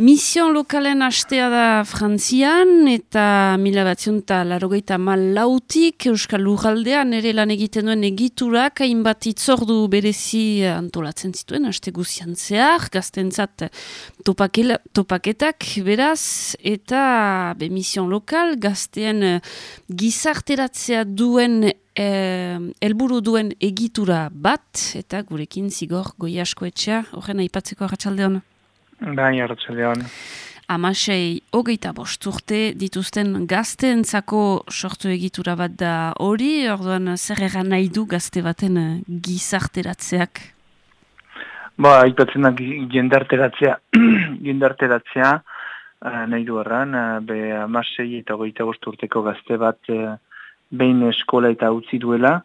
Mision lokalen astea da Frantzian eta mila batzion eta larogeita mal lautik Euskal Lugaldean ere lan egiten duen egiturak hainbat itzordu berezi antolatzen zituen aste guzian zehar, gaztentzat topaketak beraz eta be Mision lokal gaztean gizarteratzea duen eh, elburu duen egitura bat eta gurekin zigor goi asko etxea, horren aipatzeko arratsalde hona. Bai, hartzelean. Amasei, hogeita bosturte dituzten gazteentzako sortu egitura bat da hori, orduan zer egan nahi du gazte baten eh, gizarteratzeak? Ba, aipatzen da jendarteratzea, jendarteratzea uh, nahi du erran, uh, be amasei eta hogeita bosturteko gazte bat uh, behin eskola eta utzi duela,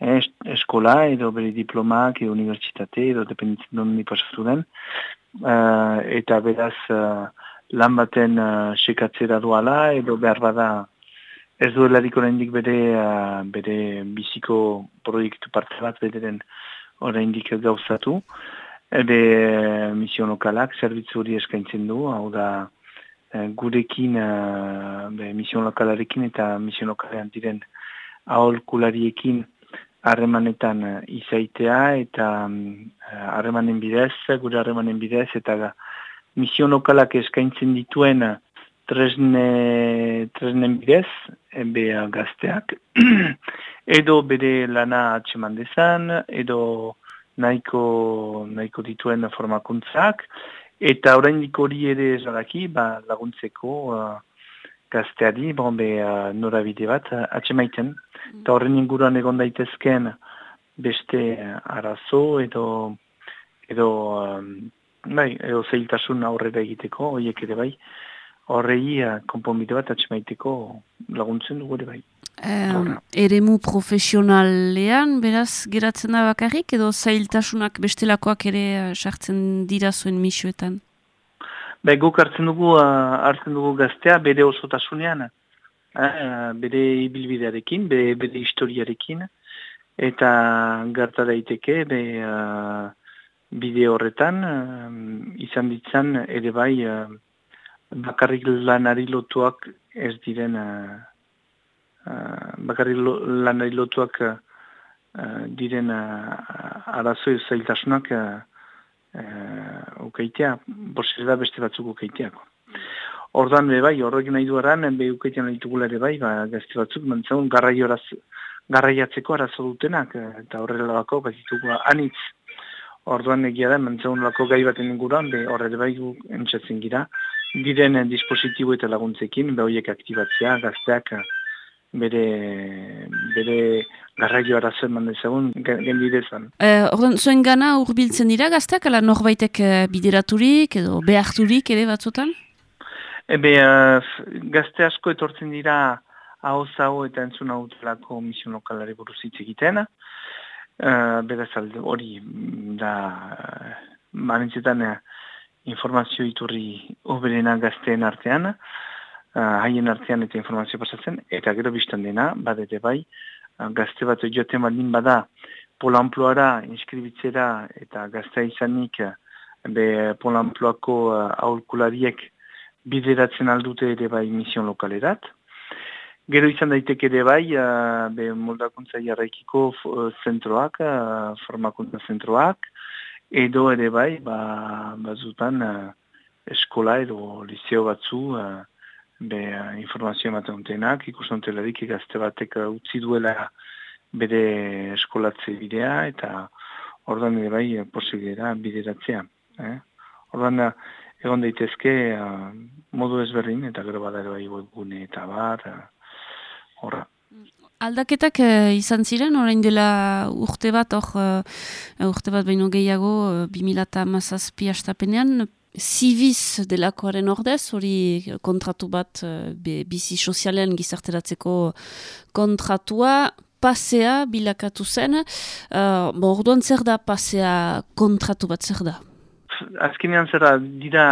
eskola edo bere diplomak edo unibertsitate edo dependitzen duen nipasatu den, uh, eta beraz uh, lan baten uh, sekatzera duala edo behar bada ez duelarik oraindik bere uh, bere biziko proiektu parte bat bederen oraindik gauzatu. Ebe misio lokalak zerbitzu hori eskaintzen du hau da gurekin uh, be, misio lokalarekin eta misio lokalean diren aholkulariekin harremanetan uh, izaitea eta mm, harremanen bidez, gure harremanen bidez, eta misio lokalak eskaintzen dituen tresne, tresnen bidez, ebe gazteak, edo bere lana atseman dezan, edo nahiko, nahiko dituen formakuntzak, eta oraindik hori ere zaraki, ba, laguntzeko uh, gazteari, bon, be, uh, norabide bat, uh, atxemaiten. Eta horren inguruan egon daitezken beste arazo edo edo um, bai, edo zeiltasun aurrera egiteko, horiek ere bai, horrei uh, konponbide bat atxemaiteko laguntzen dugu ere bai. Um, eremu profesionalean, beraz, geratzen da bakarrik, edo zailtasunak bestelakoak ere uh, sartzen dira zuen misuetan? Bai, guk hartzen dugu, uh, hartzen dugu gaztea bere osotasunean, uh, bere ibilbidearekin, bere, bere historiarekin, eta gerta daiteke, be, uh, bide horretan, izan ditzan ere bai uh, bakarrik lanari lotuak ez diren, uh, uh, bakarrik lo, lanari lotuak uh, diren uh, arazoi zailtasunak uh, uh, ukeitea, da beste batzuk ukeiteako. Ordan be bai, horrek nahi du eran, be ukeitean ditugula ere bai, ba, gazte batzuk, mantzagun, garraio garraiatzeko arazo dutenak, eta horrela bako, bat ditugu anitz, orduan egia da, mantzagun lako gai baten inguruan, be horre bai gu entzatzen gira, diren dispositibo eta laguntzekin, be horiek aktibatzea, gazteak, bere, bere garraio arazoen mandezagun, gen bidezan. Eh, orduan, zuen gana urbiltzen dira gazteak, ala norbaitek eh, bideraturik edo beharturik ere batzutan? Ebe, uh, gazte asko etortzen dira hau zau eta entzun hau delako mision lokalari buruz hitz egiten. Uh, beraz alde hori da manentzetan uh, informazio iturri oberena gazteen artean, haien artean eta informazio pasatzen, eta gero biztan dena, badete bai, uh, gazte bat joaten baldin bada, polamploara inskribitzera eta gaztea izanik be polamploako uh, aholkulariek bideratzen aldute ere bai mision lokalerat. Gero izan daiteke ere bai, uh, be moldakuntza jarraikiko zentroak, formakuntza zentroak, edo ere bai, ba, bazutan eskola edo liceo batzu, be informazio ematen dutenak, ikusten telarik egazte batek uh, utzi duela bere eskolatze bidea, eta ordan ere bai posibilera bideratzea. Eh? Ordan, egon daitezke uh, modu ezberdin, eta gero badaro bai webgune eta bar, horra. Aldaketak uh, izan ziren, orain dela urte bat, or, uh, urte bat baino gehiago, uh, 2000 mazazpi astapenean, ziviz delakoaren ordez, hori kontratu bat uh, bizi sozialen gizarteratzeko kontratua, pasea bilakatu zen. Uh, bo, orduan zer da pasea kontratu bat zer da? Azkenean zera dira,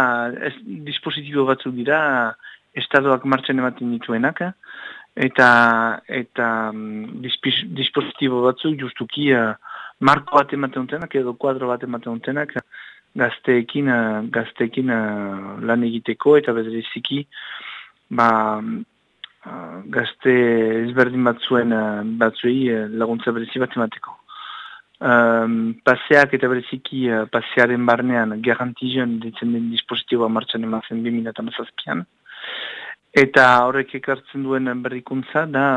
es, dispositibo batzuk dira, estadoak martxan ematen dituenak, eta eta um, dispositibo batzuk justuki uh, marko bat ematen dutenak edo kuadro bat ematen dutenak gazteekin, gazteekin lan egiteko eta beziziki ba, gazte ezberdin batzuen batzuei laguntza berezi bat emateko. Um, paseak eta bereziki uh, pasearen barnean garantizion ditzen den dispositiboa martxan emazen 2008an. Eta horrek ekartzen duen berrikuntza da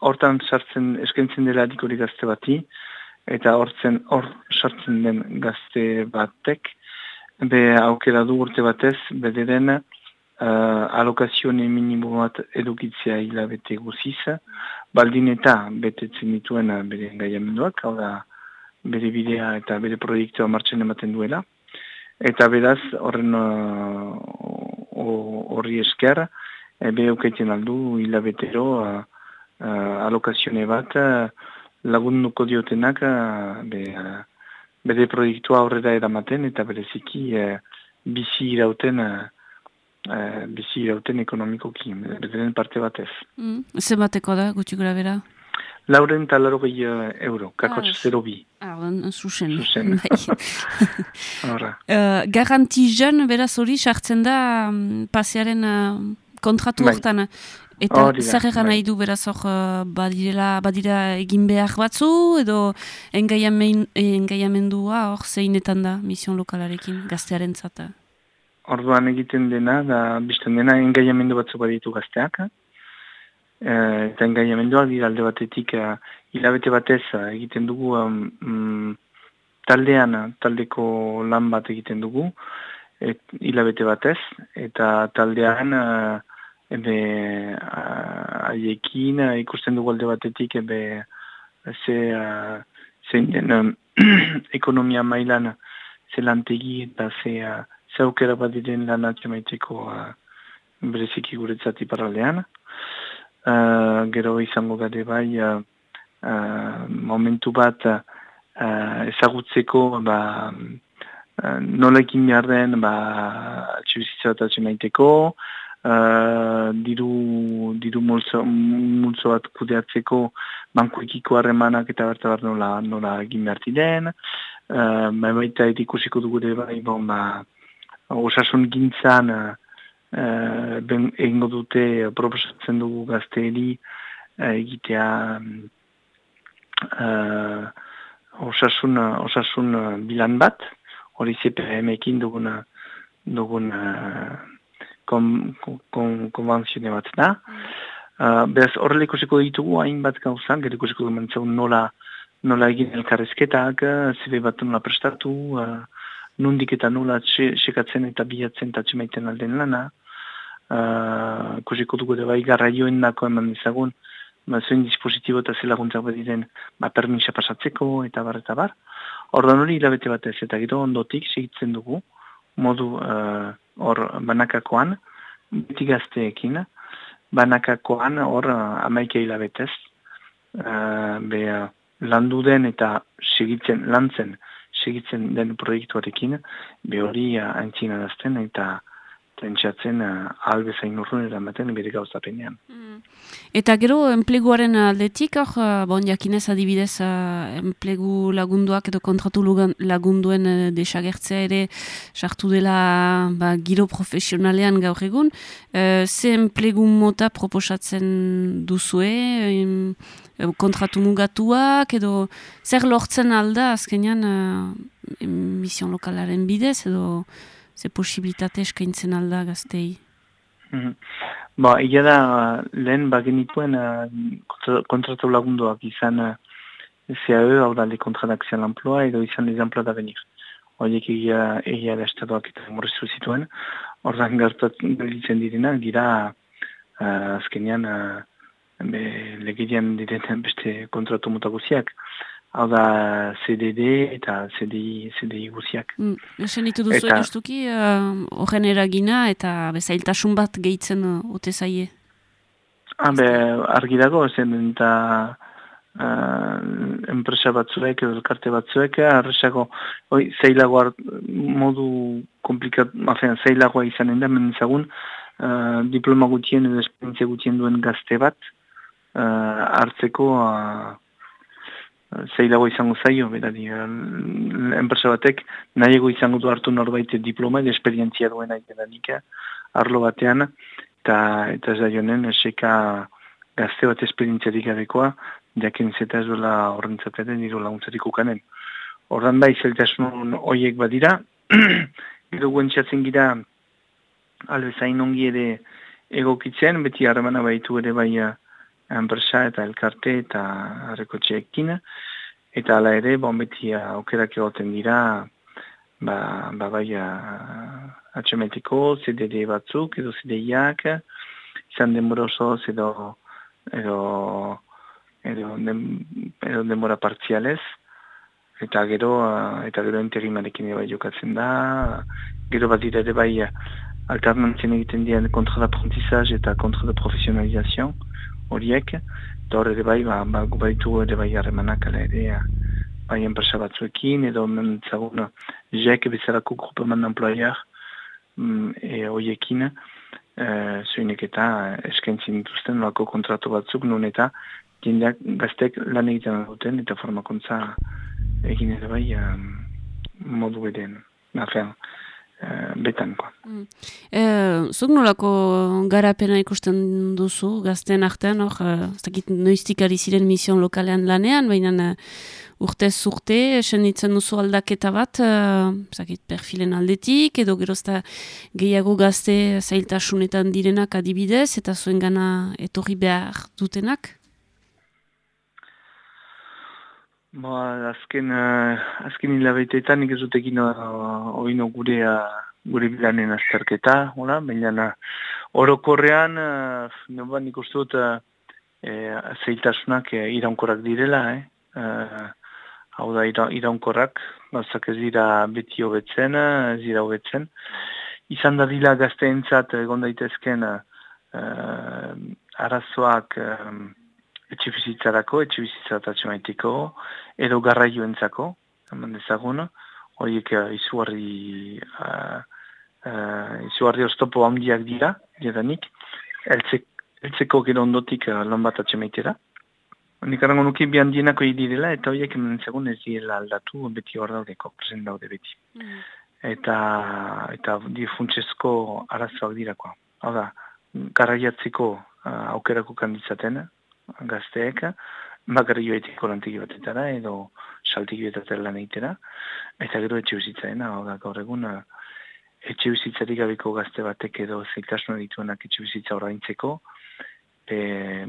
hortan sartzen eskentzen dela dikori gazte bati eta hortzen hor sartzen den gazte batek be aukera du urte batez bederen uh, alokazione minimo bat edukitzea hilabete guziz baldin eta betetzen dituen bere engaiamenduak, hau da bere bidea eta bere proiektua martxen ematen duela. Eta beraz, horren uh, horri esker, e, be aukaiten aldu hilabetero uh, uh, alokazione bat uh, lagunduko diotenak uh, be, uh, bere proiektua horrela edamaten eta bereziki uh, bizi irauten uh, bizi irauten ekonomikoki, bederen parte batez. Mm. Zer da, gutxi gura bera? Lauren eta laro gehi uh, euro, kakotx ah, zero bi. Ah, zuzen. Zuzen. uh, garanti jen, beraz hori, sartzen da um, pasearen uh, kontratu bai. hortan. Eta zer egan bai. nahi du beraz hor uh, badira, badira egin behar batzu, edo engaiamendua hor zeinetan da mision lokalarekin, gaztearen zata? Orduan egiten dena, da bizten dena engaiamendu batzu baditu gazteak, Eh, eta engaiamenduak dira alde batetik hilabete batez egiten dugu um, taldean, taldeko lan bat egiten dugu et, hilabete batez eta taldean uh, ebe haiekin ikusten dugu alde batetik ebe ze uh, zein den um, ekonomia mailan ze lantegi eta ze, uh, ze aukera bat diren lan atxamaiteko uh, bereziki guretzati paralean. Uh, gero izango gade bai uh, uh, momentu bat uh, ezagutzeko ba, uh, nola ekin behar den ba, txibizitza bat atxemaiteko uh, diru, diru multzo, multzo bat kudeatzeko bankuekiko harremanak eta berta bat nola, nola egin behar den uh, ba, baita ikusiko dugu bai bon, ba, osasun gintzan uh, ben egingo dute proposatzen dugu gazteeri uh, egitea uh, osasun, osasun bilan bat, hori CPM ekin dugun, dugun uh, konvantzione bat da. Uh, beraz, horrela ikusiko ditugu hainbat gauzak, gero ikusiko dugu nola, nola egin elkarrezketak, zebe bat nola prestatu, nundik eta nula sekatzen eta bihatzen eta txemaiten alden lana. Uh, Kusiko dugu da bai garraioen dako eman dizagun, ba, zuen dispositibo eta zela guntzak badiren ba, permisa pasatzeko eta bar eta bar. Ordan hori hilabete batez eta gero ondotik segitzen dugu, modu uh, hor banakakoan, beti gazteekin, banakakoan hor uh, amaike hilabetez, uh, be, uh, landu den eta segitzen, lantzen, segitzen den proiektuarekin, be hori uh, dazten eta pentsatzen uh, albezain urrun eramaten bere gauzapenean. Mm. Eta gero, enpleguaren aldetik, hor, uh, bon, jakinez adibidez, uh, enplegu lagunduak edo kontratu lagunduen uh, desagertzea ere sartu dela ba, giro profesionalean gaur egun. Ze enplegu mota proposatzen duzue, um, kontratu mugatuak, edo zer lortzen alda azkenean mission lokalaren bidez, edo ze posibilitate eskaintzen alda gaztei? Mm. Ba, ia da, lehen bagenituen uh, kontratu lagunduak izan uh, CAE, hau da, le kontradakzian l'emploa, edo izan les emploa da venir. Horiek egia, egia da estatuak eta morrezu zituen. Horren gertatzen direnak, dira uh, azkenean uh, legedian diren beste kontratu mutaguziak hau da CDD eta CDI, CDI guziak. Mm, esen ditu duzu eta, edustuki, uh, horren eragina eta bezailtasun bat gehitzen uh, ote zaie? Ah, be, argi dago, zen eta uh, enpresa batzuek, elkarte batzuek, arresako, oi, zeilago modu komplikat, mafen, zeilagoa izanen da, menizagun, uh, diploma gutien edo esperientzia gutien duen gazte bat, uh, hartzeko uh, zeilago izango zaio, berari, enpresa batek nahiago izango du hartu norbait diploma, esperientzia duena nik, arlo batean, eta eta zaionen, eseka gazte bat esperientziarik gabekoa, jakin zeta ez duela horrentzateren, niro laguntzarik ukanen. Horran da, izeltasun horiek badira, gero guentxatzen gira, albezain ongi ere egokitzen, beti harremana baitu ere bai enpresa eta elkarte eta harreko txekin. Eta ala ere, bon beti aukerak egoten dira, ba, ba bai atxemetiko, CDD batzuk, edo CDIak, izan denbora osoz, edo, edo, edo, edo denbora partzialez, eta gero, eta gero interimarekin bai jokatzen da, gero bat dira ere bai alternantzien egiten dian kontra d'apprentissage eta kontra de profesionalizazio horiek, eta hor ere bai, ba, ba, baitu ere bai harremanak ala ere, bai enpresa batzuekin, edo mentzagun jek bezalako grupeman employer mm, e, horiekin, e, eta eskentzin dituzten lako kontratu batzuk, nun eta jendeak gaztek lan egiten duten eta formakuntza egin ere bai um, modu edean. Nafean, Eh, betanko. Mm. E, zuk nolako garapena ikusten duzu gazten artean, hor, uh, noiztik ari ziren mision lokalean lanean, baina urte urte, esen ditzen duzu aldaketa bat, uh, zakit, perfilen aldetik, edo gerozta gehiago gazte zailtasunetan direnak adibidez, eta zuen gana etorri behar dutenak? Ba, azken, uh, azken hilabeteetan nik ez dutekin uh, gure, uh, gure bilanen azterketa, hola, baina orokorrean, uh, noban nik uste dut, uh, e, zeitasunak e, iraunkorrak direla, eh? Uh, hau da ira, iraunkorrak, gauzak ez dira beti hobetzen, ez dira hobetzen. Izan da dila gazteentzat egon daitezken uh, arazoak etxe bizitzarako, etxe bizitzatatxe maiteko, edo garraioentzako, eman dezagun, horiek uh, izugarri, uh, uh, izugarri oztopo handiak dira, jedanik, eltzeko gero ondotik uh, lan bat atxe maitera. Nik arango nuki bi handienako direla, eta horiek eman dezagun ez dira aldatu, beti hor daudeko, presen daude beti. Mm. Eta, eta di funtsezko arazoak dirakoa. Hau da, garraiatzeko uh, aukerako kanditzaten, gazteek, bakarri joetiko lantegi batetara edo saltegi lan eitera, eta gero etxe bizitzaena, hau da gaur egun, etxe bizitzarik gabeko gazte batek edo zeitasuna dituenak etxe bizitza horreintzeko, e,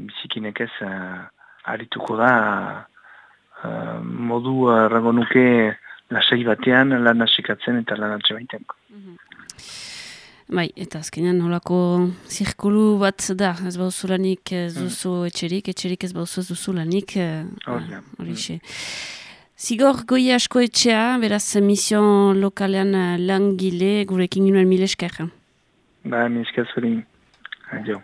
bizikinek ez harituko da modu errango nuke lasai batean lan hasikatzen eta lan baiten. Mm Bai, eta azkenean nolako zirkulu bat da, ez bauzulanik ez mm. duzu etxerik, etxerik ez bauzu ez duzulanik. Eh, hori xe. Zigor goi asko etxea, beraz mission lokalean eh, langile, gurekin ginoen mile esker. Ba, mile esker zurin. Adio.